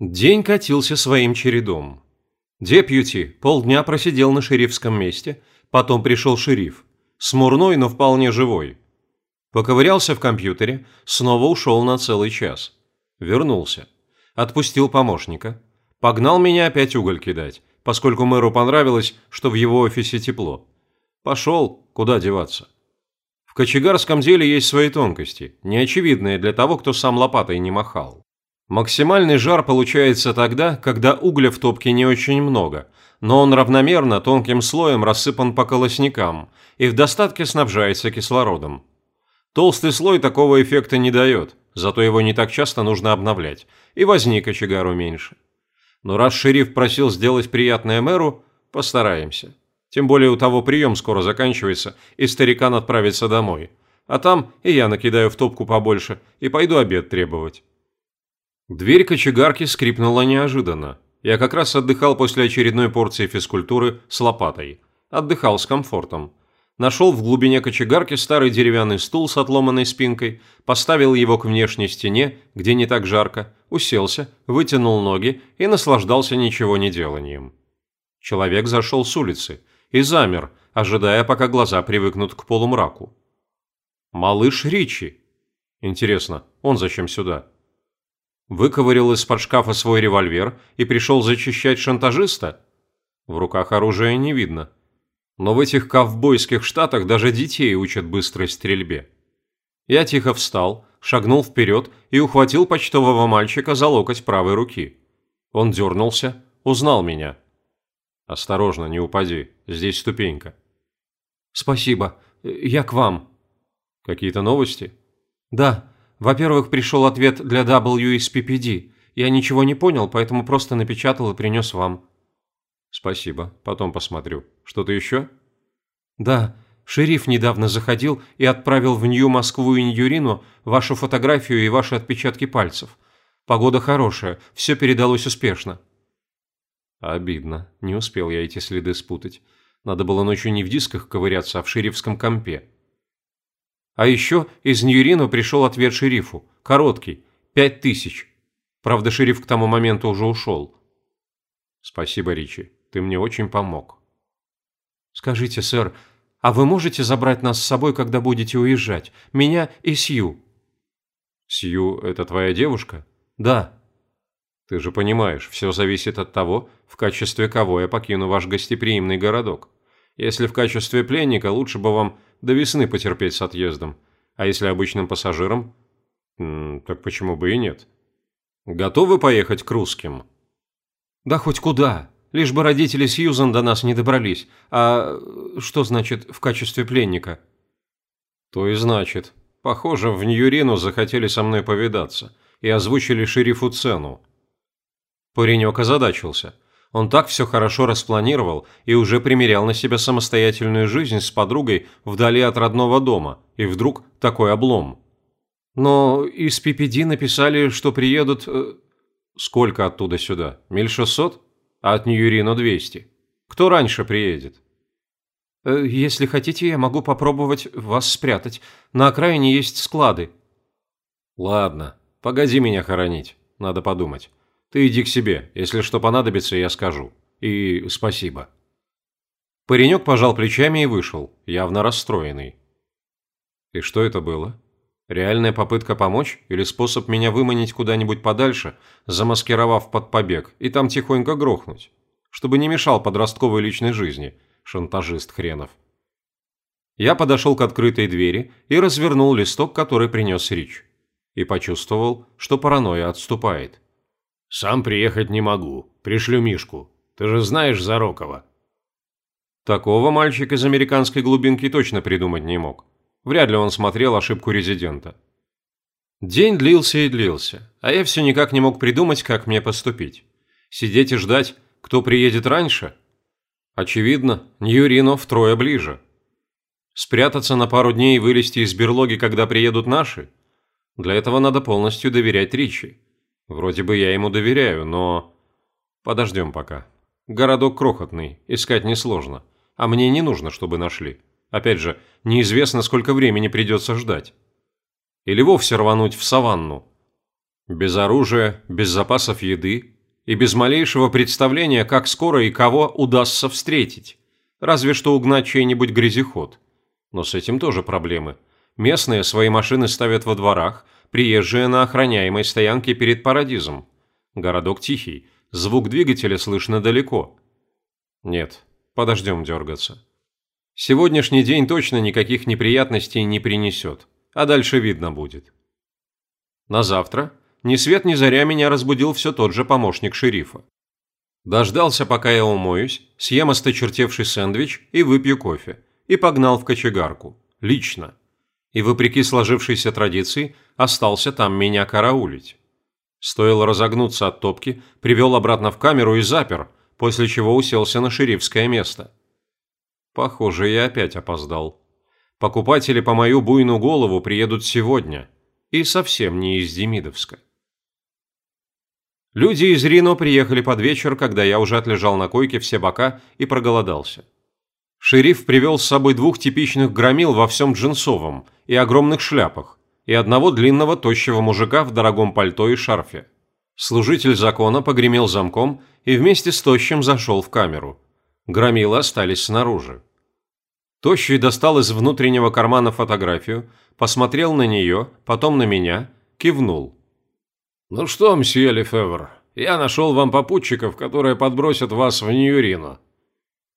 День катился своим чередом. Депьюти полдня просидел на шерифском месте, потом пришел шериф. Смурной, но вполне живой. Поковырялся в компьютере, снова ушел на целый час. Вернулся. Отпустил помощника. Погнал меня опять уголь кидать, поскольку мэру понравилось, что в его офисе тепло. Пошел, куда деваться. В кочегарском деле есть свои тонкости, неочевидные для того, кто сам лопатой не махал. Максимальный жар получается тогда, когда угля в топке не очень много, но он равномерно тонким слоем рассыпан по колосникам и в достатке снабжается кислородом. Толстый слой такого эффекта не дает, зато его не так часто нужно обновлять, и возник очагару меньше. Но раз шериф просил сделать приятное мэру, постараемся. Тем более у того прием скоро заканчивается, и старикан отправится домой. А там и я накидаю в топку побольше и пойду обед требовать. Дверь кочегарки скрипнула неожиданно. Я как раз отдыхал после очередной порции физкультуры с лопатой. Отдыхал с комфортом. Нашел в глубине кочегарки старый деревянный стул с отломанной спинкой, поставил его к внешней стене, где не так жарко, уселся, вытянул ноги и наслаждался ничего не деланием. Человек зашел с улицы и замер, ожидая, пока глаза привыкнут к полумраку. «Малыш Ричи!» Интересно, он зачем сюда? Выковырял из-под шкафа свой револьвер и пришел зачищать шантажиста? В руках оружия не видно. Но в этих ковбойских штатах даже детей учат быстрой стрельбе. Я тихо встал, шагнул вперед и ухватил почтового мальчика за локоть правой руки. Он дернулся, узнал меня. «Осторожно, не упади, здесь ступенька». «Спасибо, я к вам». «Какие-то новости?» «Да, во-первых, пришел ответ для WSPPD. Я ничего не понял, поэтому просто напечатал и принес вам». «Спасибо, потом посмотрю. Что-то еще?» «Да, шериф недавно заходил и отправил в Нью-Москву и Ньюрину вашу фотографию и ваши отпечатки пальцев. Погода хорошая, все передалось успешно». Обидно, не успел я эти следы спутать. Надо было ночью не в дисках ковыряться, а в шерифском компе. А еще из Ньюрина пришел ответ шерифу. Короткий. Пять тысяч. Правда, шериф к тому моменту уже ушел. Спасибо, Ричи. Ты мне очень помог. Скажите, сэр, а вы можете забрать нас с собой, когда будете уезжать? Меня и Сью. Сью – это твоя девушка? Да. Ты же понимаешь, все зависит от того, в качестве кого я покину ваш гостеприимный городок. Если в качестве пленника, лучше бы вам до весны потерпеть с отъездом. А если обычным пассажиром? так почему бы и нет? Готовы поехать к русским? Да хоть куда. Лишь бы родители Сьюзан до нас не добрались. А что значит в качестве пленника? То и значит. Похоже, в Ньюрину захотели со мной повидаться и озвучили шерифу цену. Паренек озадачился. Он так все хорошо распланировал и уже примерял на себя самостоятельную жизнь с подругой вдали от родного дома, и вдруг такой облом. Но из PPD написали, что приедут... Э, сколько оттуда сюда? Миль шестьсот? А от Ньюрино двести. Кто раньше приедет? Э, если хотите, я могу попробовать вас спрятать. На окраине есть склады. Ладно, погоди меня хоронить. Надо подумать. Ты иди к себе, если что понадобится, я скажу. И спасибо». Паренек пожал плечами и вышел, явно расстроенный. И что это было? Реальная попытка помочь или способ меня выманить куда-нибудь подальше, замаскировав под побег, и там тихонько грохнуть? Чтобы не мешал подростковой личной жизни, шантажист хренов. Я подошел к открытой двери и развернул листок, который принес Рич. И почувствовал, что паранойя отступает. «Сам приехать не могу. Пришлю Мишку. Ты же знаешь Зарокова». Такого мальчик из американской глубинки точно придумать не мог. Вряд ли он смотрел ошибку резидента. День длился и длился, а я все никак не мог придумать, как мне поступить. Сидеть и ждать, кто приедет раньше? Очевидно, Ньюрино втрое ближе. Спрятаться на пару дней и вылезти из берлоги, когда приедут наши? Для этого надо полностью доверять Ричи. Вроде бы я ему доверяю, но... Подождем пока. Городок крохотный, искать несложно. А мне не нужно, чтобы нашли. Опять же, неизвестно, сколько времени придется ждать. Или вовсе рвануть в саванну. Без оружия, без запасов еды и без малейшего представления, как скоро и кого удастся встретить. Разве что угнать чей-нибудь грязеход. Но с этим тоже проблемы. Местные свои машины ставят во дворах, приезжие на охраняемой стоянке перед Парадизом. Городок тихий, звук двигателя слышно далеко. Нет, подождем дергаться. Сегодняшний день точно никаких неприятностей не принесет, а дальше видно будет. На завтра ни свет ни заря меня разбудил все тот же помощник шерифа. Дождался, пока я умоюсь, съем осточертевший сэндвич и выпью кофе, и погнал в кочегарку. Лично. И, вопреки сложившейся традиции, остался там меня караулить. Стоило разогнуться от топки, привел обратно в камеру и запер, после чего уселся на шерифское место. Похоже, я опять опоздал. Покупатели по мою буйную голову приедут сегодня. И совсем не из Демидовска. Люди из Рино приехали под вечер, когда я уже отлежал на койке все бока и проголодался. Шериф привел с собой двух типичных громил во всем джинсовом и огромных шляпах, и одного длинного тощего мужика в дорогом пальто и шарфе. Служитель закона погремел замком и вместе с тощим зашел в камеру. Громилы остались снаружи. Тощий достал из внутреннего кармана фотографию, посмотрел на нее, потом на меня, кивнул. «Ну что, мсье Лефевр, я нашел вам попутчиков, которые подбросят вас в Нью-Рино».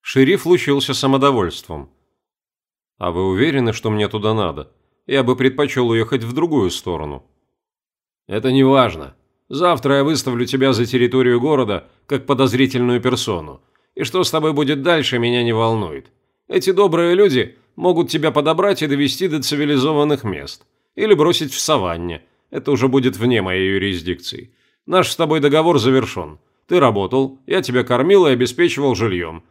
Шериф лучился самодовольством. «А вы уверены, что мне туда надо? Я бы предпочел уехать в другую сторону». «Это не важно. Завтра я выставлю тебя за территорию города как подозрительную персону. И что с тобой будет дальше, меня не волнует. Эти добрые люди могут тебя подобрать и довести до цивилизованных мест. Или бросить в саванне – это уже будет вне моей юрисдикции. Наш с тобой договор завершен. Ты работал, я тебя кормил и обеспечивал жильем.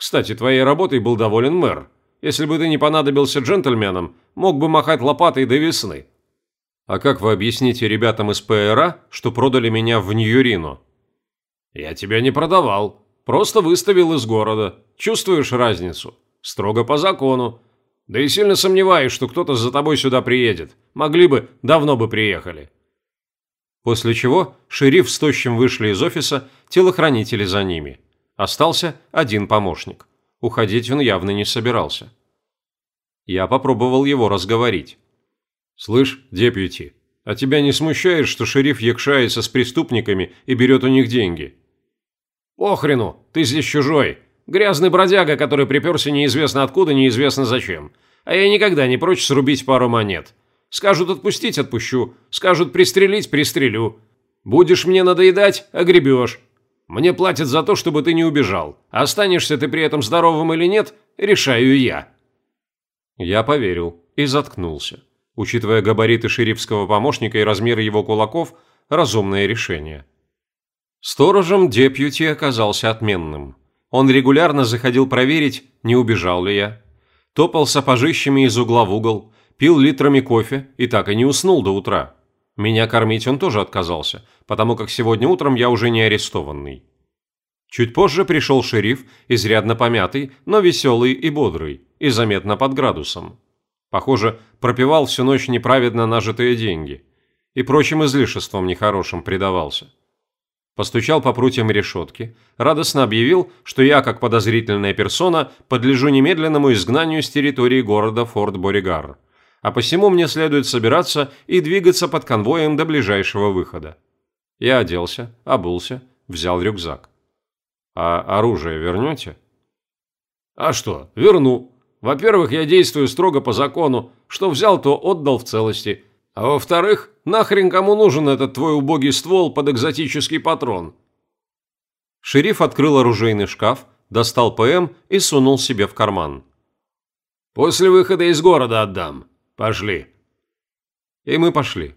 Кстати, твоей работой был доволен мэр. Если бы ты не понадобился джентльменам, мог бы махать лопатой до весны. А как вы объясните ребятам из ПРА, что продали меня в Нью-Рино? Я тебя не продавал. Просто выставил из города. Чувствуешь разницу? Строго по закону. Да и сильно сомневаюсь, что кто-то за тобой сюда приедет. Могли бы, давно бы приехали». После чего шериф с тощим вышли из офиса, телохранители за ними. Остался один помощник. Уходить он явно не собирался. Я попробовал его разговорить. «Слышь, депьюти, а тебя не смущает, что шериф якшается с преступниками и берет у них деньги?» «Охрену, ты здесь чужой. Грязный бродяга, который приперся неизвестно откуда, неизвестно зачем. А я никогда не прочь срубить пару монет. Скажут отпустить – отпущу. Скажут пристрелить – пристрелю. Будешь мне надоедать – огребешь. Мне платят за то, чтобы ты не убежал. Останешься ты при этом здоровым или нет – решаю я». Я поверил и заткнулся. Учитывая габариты шерифского помощника и размеры его кулаков, разумное решение. Сторожем депьюти оказался отменным. Он регулярно заходил проверить, не убежал ли я. Топал сапожищами из угла в угол, пил литрами кофе и так и не уснул до утра. Меня кормить он тоже отказался, потому как сегодня утром я уже не арестованный. Чуть позже пришел шериф, изрядно помятый, но веселый и бодрый, и заметно под градусом. Похоже, пропивал всю ночь неправедно нажитые деньги. И прочим излишеством нехорошим предавался постучал по прутьям решетки, радостно объявил, что я, как подозрительная персона, подлежу немедленному изгнанию с территории города Форт-Боригар, а посему мне следует собираться и двигаться под конвоем до ближайшего выхода. Я оделся, обулся, взял рюкзак. «А оружие вернете?» «А что, верну. Во-первых, я действую строго по закону. Что взял, то отдал в целости. А во-вторых, нахрен кому нужен этот твой убогий ствол под экзотический патрон?» Шериф открыл оружейный шкаф, достал ПМ и сунул себе в карман. «После выхода из города отдам. Пошли». И мы пошли.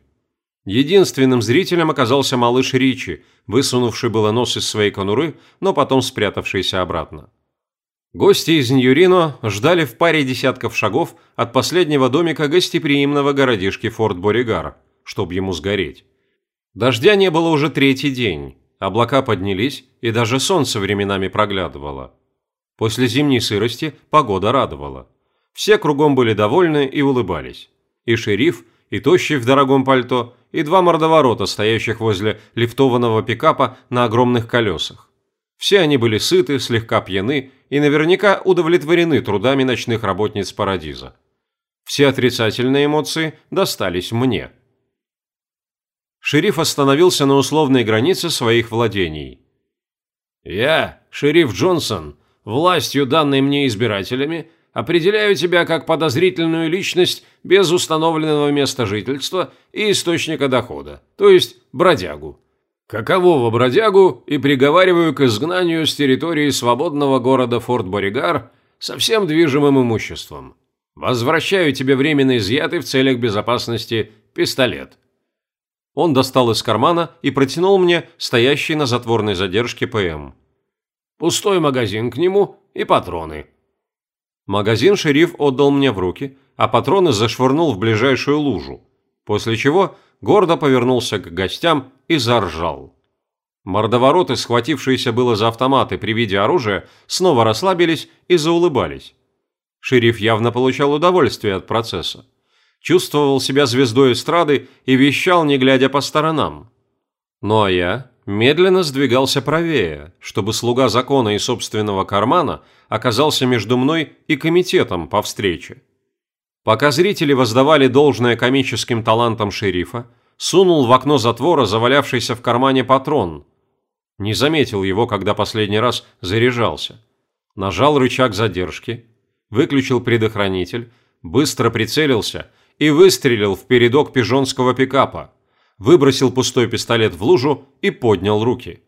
Единственным зрителем оказался малыш Ричи, высунувший было нос из своей конуры, но потом спрятавшийся обратно. Гости из Ньюрино ждали в паре десятков шагов от последнего домика гостеприимного городишки Форт Боригар, чтобы ему сгореть. Дождя не было уже третий день, облака поднялись, и даже солнце временами проглядывало. После зимней сырости погода радовала. Все кругом были довольны и улыбались. И шериф, и тощий в дорогом пальто, и два мордоворота, стоящих возле лифтованного пикапа на огромных колесах. Все они были сыты, слегка пьяны и наверняка удовлетворены трудами ночных работниц Парадиза. Все отрицательные эмоции достались мне. Шериф остановился на условной границе своих владений. «Я, шериф Джонсон, властью, данной мне избирателями, определяю тебя как подозрительную личность без установленного места жительства и источника дохода, то есть бродягу. Какового бродягу и приговариваю к изгнанию с территории свободного города Форт Боригар со всем движимым имуществом. Возвращаю тебе временно изъятый в целях безопасности пистолет. Он достал из кармана и протянул мне стоящий на затворной задержке ПМ. Пустой магазин к нему и патроны. Магазин шериф отдал мне в руки, а патроны зашвырнул в ближайшую лужу, после чего гордо повернулся к гостям и заржал. Мордовороты, схватившиеся было за автоматы при виде оружия, снова расслабились и заулыбались. Шериф явно получал удовольствие от процесса. Чувствовал себя звездой эстрады и вещал, не глядя по сторонам. Ну а я медленно сдвигался правее, чтобы слуга закона и собственного кармана оказался между мной и комитетом по встрече. Пока зрители воздавали должное комическим талантам шерифа, сунул в окно затвора завалявшийся в кармане патрон. Не заметил его, когда последний раз заряжался. Нажал рычаг задержки, выключил предохранитель, быстро прицелился и выстрелил в передок пижонского пикапа, выбросил пустой пистолет в лужу и поднял руки.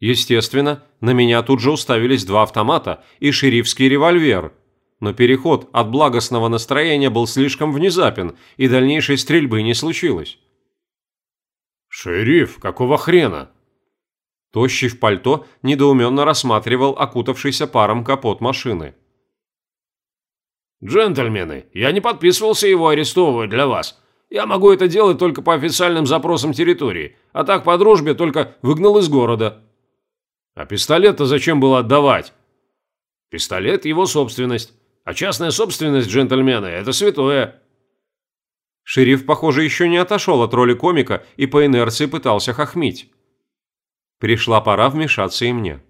Естественно, на меня тут же уставились два автомата и шерифский револьвер – но переход от благостного настроения был слишком внезапен, и дальнейшей стрельбы не случилось. «Шериф, какого хрена?» Тощий в пальто недоуменно рассматривал окутавшийся паром капот машины. «Джентльмены, я не подписывался его арестовывать для вас. Я могу это делать только по официальным запросам территории, а так по дружбе только выгнал из города». «А пистолет-то зачем было отдавать?» «Пистолет – его собственность. А частная собственность, джентльмены, это святое. Шериф, похоже, еще не отошел от роли комика и по инерции пытался хохмить. Пришла пора вмешаться и мне.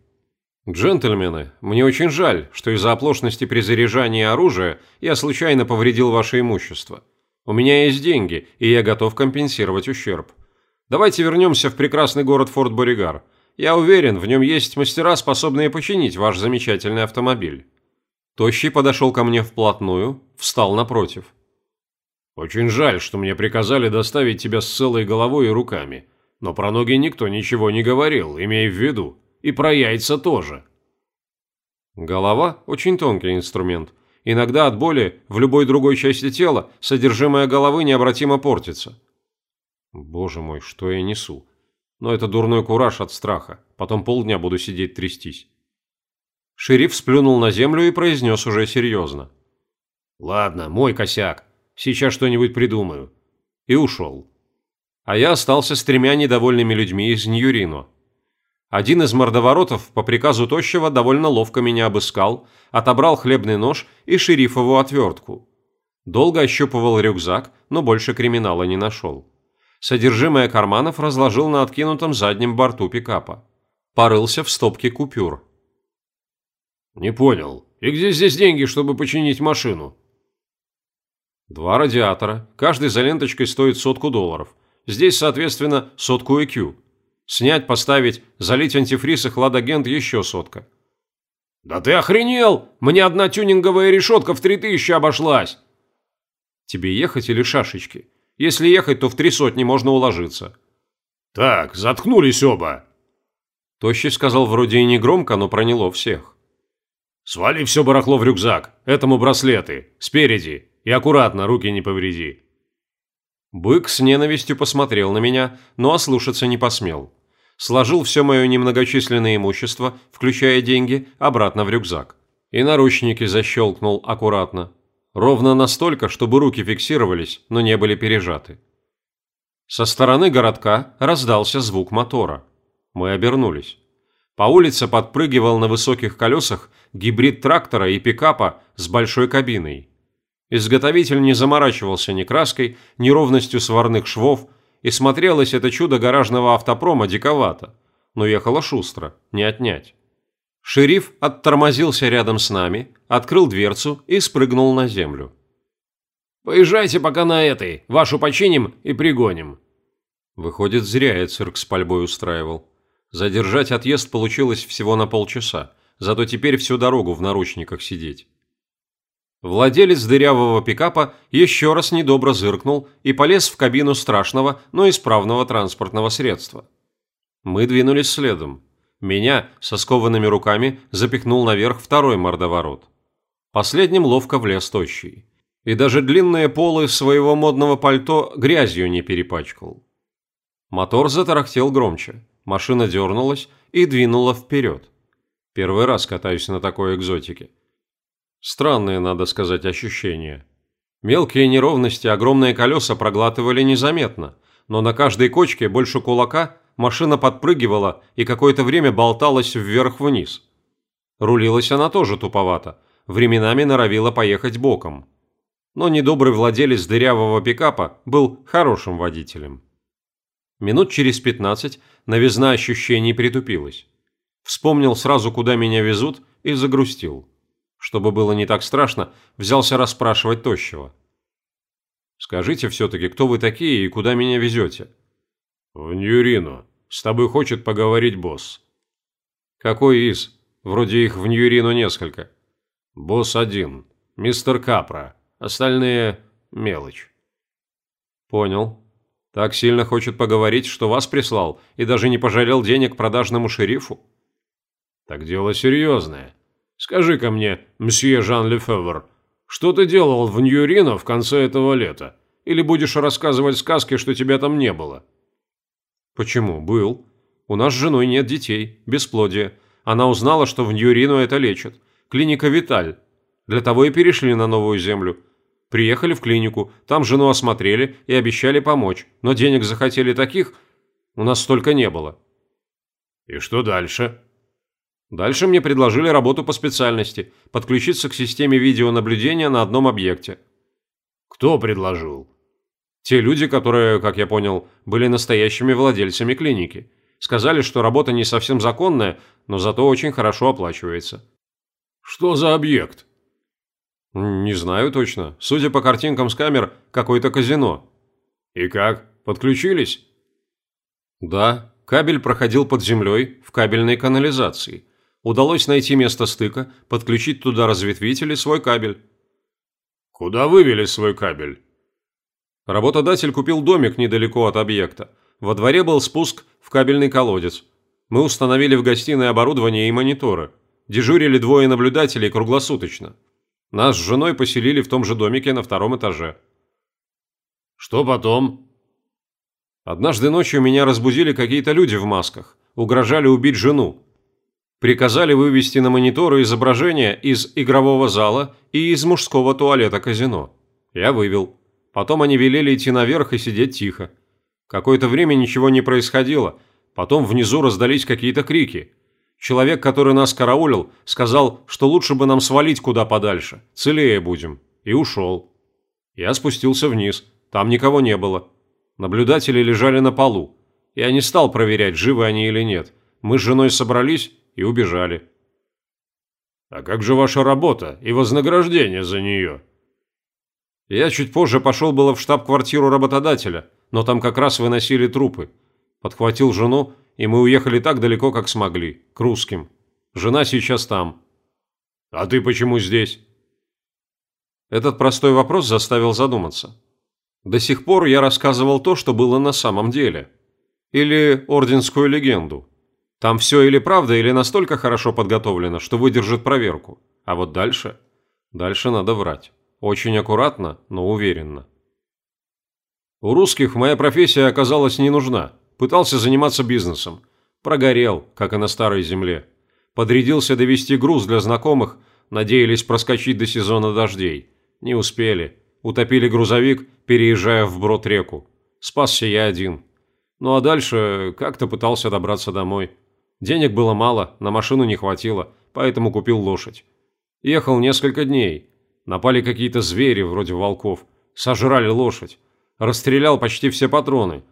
«Джентльмены, мне очень жаль, что из-за оплошности при заряжании оружия я случайно повредил ваше имущество. У меня есть деньги, и я готов компенсировать ущерб. Давайте вернемся в прекрасный город Форт Боригар. Я уверен, в нем есть мастера, способные починить ваш замечательный автомобиль». Тощий подошел ко мне вплотную, встал напротив. «Очень жаль, что мне приказали доставить тебя с целой головой и руками, но про ноги никто ничего не говорил, имея в виду, и про яйца тоже». Голова – очень тонкий инструмент. Иногда от боли в любой другой части тела содержимое головы необратимо портится. Боже мой, что я несу. Но это дурной кураж от страха. Потом полдня буду сидеть трястись. Шериф сплюнул на землю и произнес уже серьезно. «Ладно, мой косяк. Сейчас что-нибудь придумаю». И ушел. А я остался с тремя недовольными людьми из Ньюрино. Один из мордоворотов по приказу Тощего довольно ловко меня обыскал, отобрал хлебный нож и шерифову отвертку. Долго ощупывал рюкзак, но больше криминала не нашел. Содержимое карманов разложил на откинутом заднем борту пикапа. Порылся в стопке купюр. «Не понял. И где здесь деньги, чтобы починить машину?» «Два радиатора. Каждый за ленточкой стоит сотку долларов. Здесь, соответственно, сотку EQ. Снять, поставить, залить антифриз и хладагент еще сотка». «Да ты охренел! Мне одна тюнинговая решетка в три тысячи обошлась!» «Тебе ехать или шашечки? Если ехать, то в три сотни можно уложиться». «Так, заткнулись оба!» Тощий сказал вроде и не громко, но проняло всех. «Свали все барахло в рюкзак. Этому браслеты. Спереди. И аккуратно, руки не повреди». Бык с ненавистью посмотрел на меня, но ослушаться не посмел. Сложил все мое немногочисленное имущество, включая деньги, обратно в рюкзак. И наручники защелкнул аккуратно. Ровно настолько, чтобы руки фиксировались, но не были пережаты. Со стороны городка раздался звук мотора. Мы обернулись. По улице подпрыгивал на высоких колесах гибрид трактора и пикапа с большой кабиной. Изготовитель не заморачивался ни краской, ни ровностью сварных швов, и смотрелось это чудо гаражного автопрома диковато, но ехало шустро, не отнять. Шериф оттормозился рядом с нами, открыл дверцу и спрыгнул на землю. «Поезжайте пока на этой, вашу починим и пригоним». Выходит, зря я цирк с пальбой устраивал. Задержать отъезд получилось всего на полчаса, зато теперь всю дорогу в наручниках сидеть. Владелец дырявого пикапа еще раз недобро зыркнул и полез в кабину страшного, но исправного транспортного средства. Мы двинулись следом. Меня со скованными руками запихнул наверх второй мордоворот. Последним ловко влез тощий. И даже длинные полы своего модного пальто грязью не перепачкал. Мотор затарахтел громче, машина дернулась и двинула вперед. Первый раз катаюсь на такой экзотике. Странные, надо сказать, ощущения. Мелкие неровности огромные колеса проглатывали незаметно, но на каждой кочке больше кулака машина подпрыгивала и какое-то время болталась вверх-вниз. Рулилась она тоже туповато, временами норовила поехать боком. Но недобрый владелец дырявого пикапа был хорошим водителем. Минут через пятнадцать новизна ощущений притупилась. Вспомнил сразу, куда меня везут, и загрустил. Чтобы было не так страшно, взялся расспрашивать тощего. «Скажите все-таки, кто вы такие и куда меня везете?» «В Ньюрину. С тобой хочет поговорить босс». «Какой из? Вроде их в Ньюрину несколько». «Босс один. Мистер Капра. Остальные – мелочь». «Понял. Так сильно хочет поговорить, что вас прислал и даже не пожалел денег продажному шерифу?» «Так дело серьезное. Скажи-ка мне, мсье Жан Лефевр, что ты делал в Ньюрино в конце этого лета? Или будешь рассказывать сказки, что тебя там не было?» «Почему? Был. У нас с женой нет детей, бесплодие. Она узнала, что в Ньюрино это лечат. Клиника «Виталь». Для того и перешли на новую землю. Приехали в клинику, там жену осмотрели и обещали помочь, но денег захотели таких, у нас столько не было». «И что дальше?» Дальше мне предложили работу по специальности, подключиться к системе видеонаблюдения на одном объекте. Кто предложил? Те люди, которые, как я понял, были настоящими владельцами клиники. Сказали, что работа не совсем законная, но зато очень хорошо оплачивается. Что за объект? Не знаю точно. Судя по картинкам с камер, какое-то казино. И как? Подключились? Да, кабель проходил под землей в кабельной канализации удалось найти место стыка, подключить туда разветвитель и свой кабель. Куда вывели свой кабель? Работодатель купил домик недалеко от объекта. Во дворе был спуск в кабельный колодец. Мы установили в гостиной оборудование и мониторы. Дежурили двое наблюдателей круглосуточно. Нас с женой поселили в том же домике на втором этаже. Что потом? Однажды ночью меня разбудили какие-то люди в масках. Угрожали убить жену. Приказали вывести на мониторы изображения из игрового зала и из мужского туалета казино. Я вывел. Потом они велели идти наверх и сидеть тихо. Какое-то время ничего не происходило. Потом внизу раздались какие-то крики. Человек, который нас караулил, сказал, что лучше бы нам свалить куда подальше, целее будем, и ушел. Я спустился вниз, там никого не было. Наблюдатели лежали на полу. Я не стал проверять, живы они или нет. Мы с женой собрались и убежали. «А как же ваша работа и вознаграждение за нее?» Я чуть позже пошел было в штаб-квартиру работодателя, но там как раз выносили трупы. Подхватил жену, и мы уехали так далеко, как смогли, к русским. Жена сейчас там. «А ты почему здесь?» Этот простой вопрос заставил задуматься. До сих пор я рассказывал то, что было на самом деле. Или орденскую легенду. Там все или правда, или настолько хорошо подготовлено, что выдержит проверку. А вот дальше? Дальше надо врать. Очень аккуратно, но уверенно. У русских моя профессия оказалась не нужна. Пытался заниматься бизнесом. Прогорел, как и на старой земле. Подрядился довести груз для знакомых, надеялись проскочить до сезона дождей. Не успели. Утопили грузовик, переезжая вброд реку. Спасся я один. Ну а дальше как-то пытался добраться домой. Денег было мало, на машину не хватило, поэтому купил лошадь. Ехал несколько дней. Напали какие-то звери, вроде волков. Сожрали лошадь. Расстрелял почти все патроны.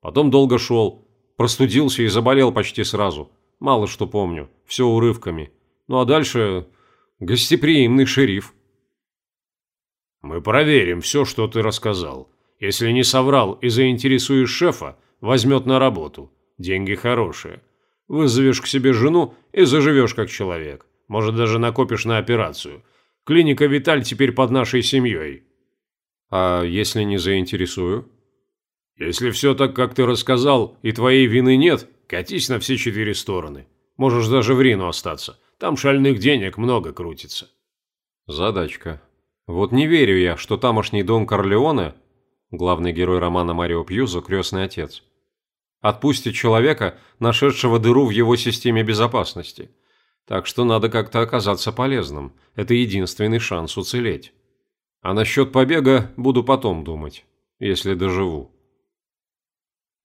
Потом долго шел. Простудился и заболел почти сразу. Мало что помню. Все урывками. Ну а дальше... Гостеприимный шериф. Мы проверим все, что ты рассказал. Если не соврал и заинтересуешь шефа, возьмет на работу. Деньги хорошие. Вызовешь к себе жену и заживешь как человек. Может, даже накопишь на операцию. Клиника «Виталь» теперь под нашей семьей. А если не заинтересую? Если все так, как ты рассказал, и твоей вины нет, катись на все четыре стороны. Можешь даже в Рину остаться. Там шальных денег много крутится. Задачка. Вот не верю я, что тамошний дом Корлеоне, главный герой романа Марио Пьюзо, крестный отец, отпустит человека, нашедшего дыру в его системе безопасности. Так что надо как-то оказаться полезным. Это единственный шанс уцелеть. А насчет побега буду потом думать, если доживу.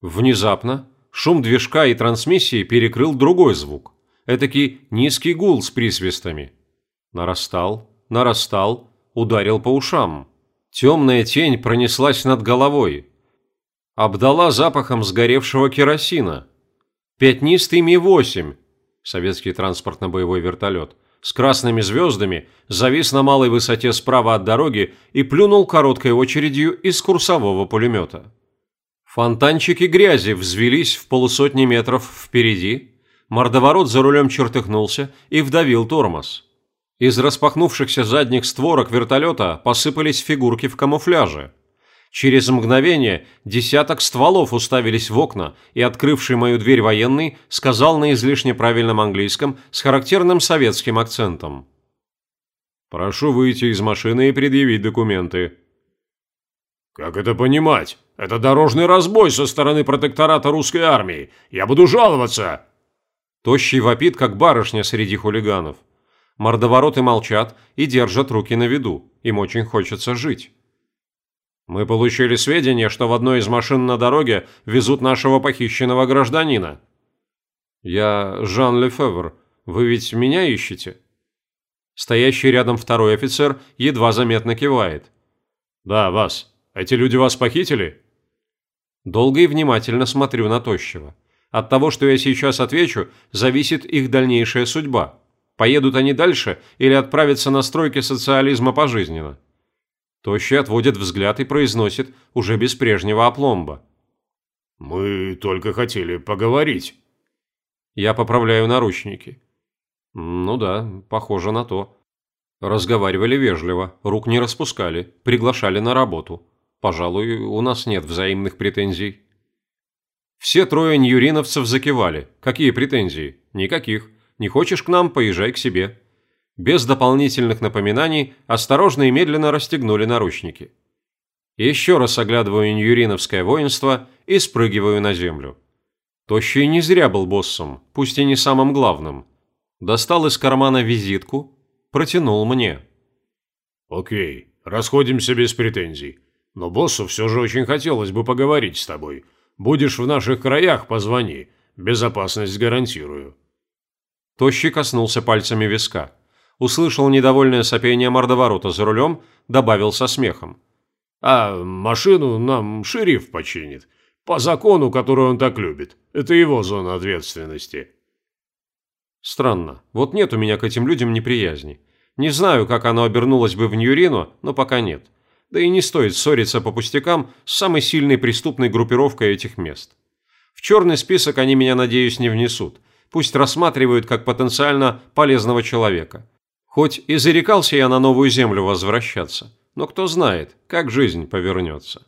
Внезапно шум движка и трансмиссии перекрыл другой звук. Этакий низкий гул с присвистами. Нарастал, нарастал, ударил по ушам. Темная тень пронеслась над головой. Обдала запахом сгоревшего керосина. Пятнистый Ми-8, советский транспортно-боевой вертолет, с красными звездами, завис на малой высоте справа от дороги и плюнул короткой очередью из курсового пулемета. Фонтанчики грязи взвелись в полусотни метров впереди, мордоворот за рулем чертыхнулся и вдавил тормоз. Из распахнувшихся задних створок вертолета посыпались фигурки в камуфляже. Через мгновение десяток стволов уставились в окна, и открывший мою дверь военный сказал на излишне правильном английском с характерным советским акцентом. «Прошу выйти из машины и предъявить документы». «Как это понимать? Это дорожный разбой со стороны протектората русской армии. Я буду жаловаться!» Тощий вопит, как барышня среди хулиганов. Мордовороты молчат и держат руки на виду. Им очень хочется жить. Мы получили сведения, что в одной из машин на дороге везут нашего похищенного гражданина. Я Жан Лефевр. Вы ведь меня ищете? Стоящий рядом второй офицер едва заметно кивает. Да, вас. Эти люди вас похитили? Долго и внимательно смотрю на Тощего. От того, что я сейчас отвечу, зависит их дальнейшая судьба. Поедут они дальше или отправятся на стройки социализма пожизненно? Тощий отводит взгляд и произносит уже без прежнего опломба. «Мы только хотели поговорить». Я поправляю наручники. Ну да, похоже на то. Разговаривали вежливо, рук не распускали, приглашали на работу. Пожалуй, у нас нет взаимных претензий. Все трое ньюриновцев закивали. Какие претензии? Никаких. Не хочешь к нам, поезжай к себе. Без дополнительных напоминаний осторожно и медленно расстегнули наручники. Еще раз оглядываю ньюриновское воинство и спрыгиваю на землю. Тощий не зря был боссом, пусть и не самым главным. Достал из кармана визитку, протянул мне. «Окей, расходимся без претензий. Но боссу все же очень хотелось бы поговорить с тобой. Будешь в наших краях, позвони. Безопасность гарантирую». Тощий коснулся пальцами виска. Услышал недовольное сопение мордоворота за рулем, добавил со смехом. «А машину нам шериф починит. По закону, который он так любит. Это его зона ответственности». Странно. Вот нет у меня к этим людям неприязни. Не знаю, как оно обернулось бы в Ньюрино, но пока нет. Да и не стоит ссориться по пустякам с самой сильной преступной группировкой этих мест. В черный список они меня, надеюсь, не внесут – пусть рассматривают как потенциально полезного человека. Хоть и зарекался я на новую землю возвращаться, но кто знает, как жизнь повернется.